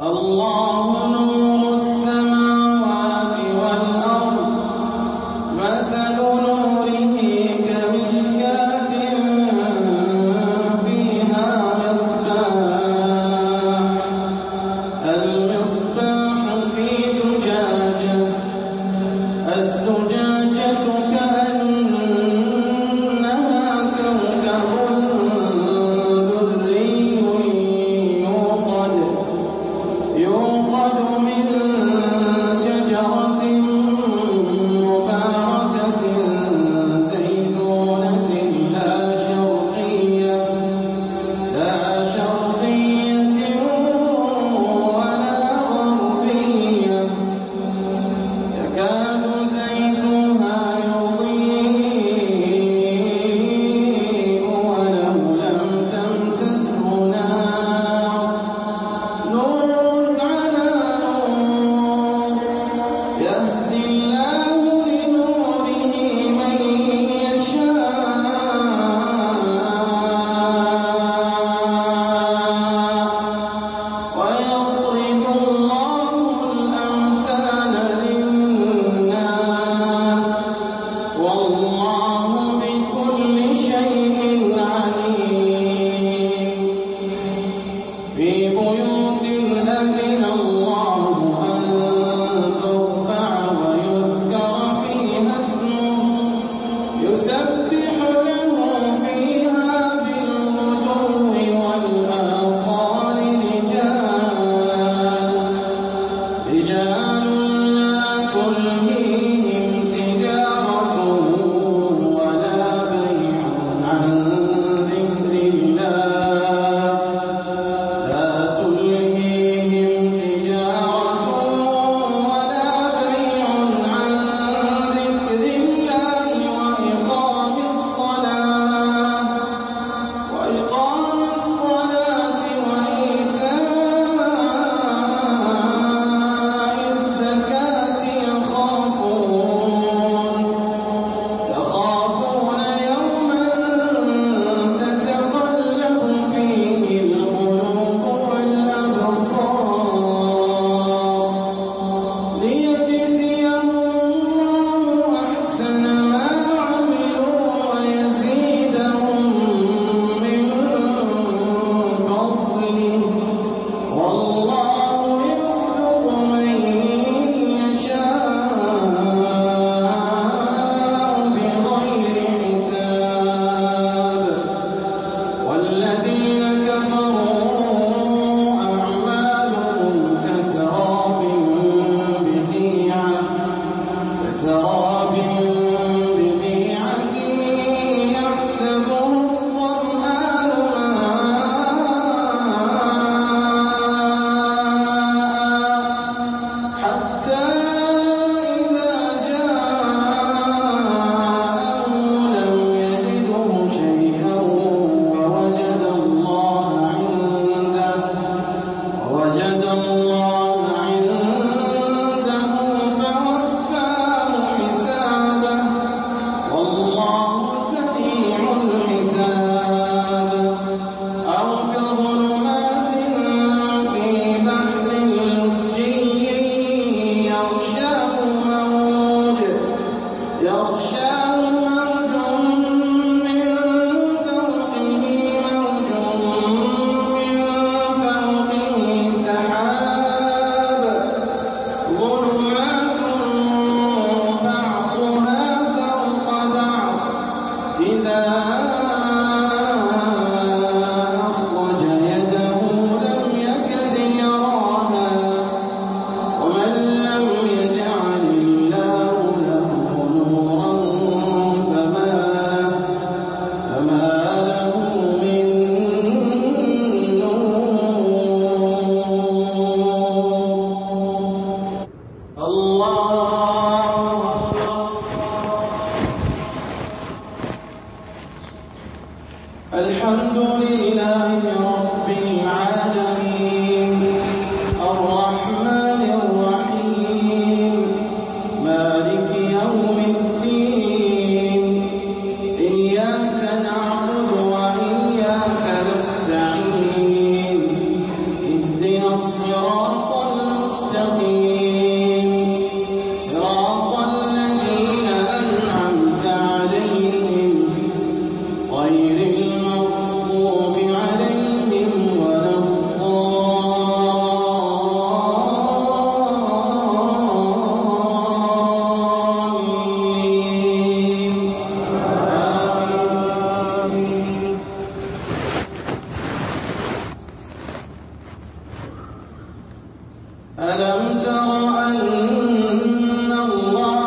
اللہ تنزيل الذي ألم تر أن الله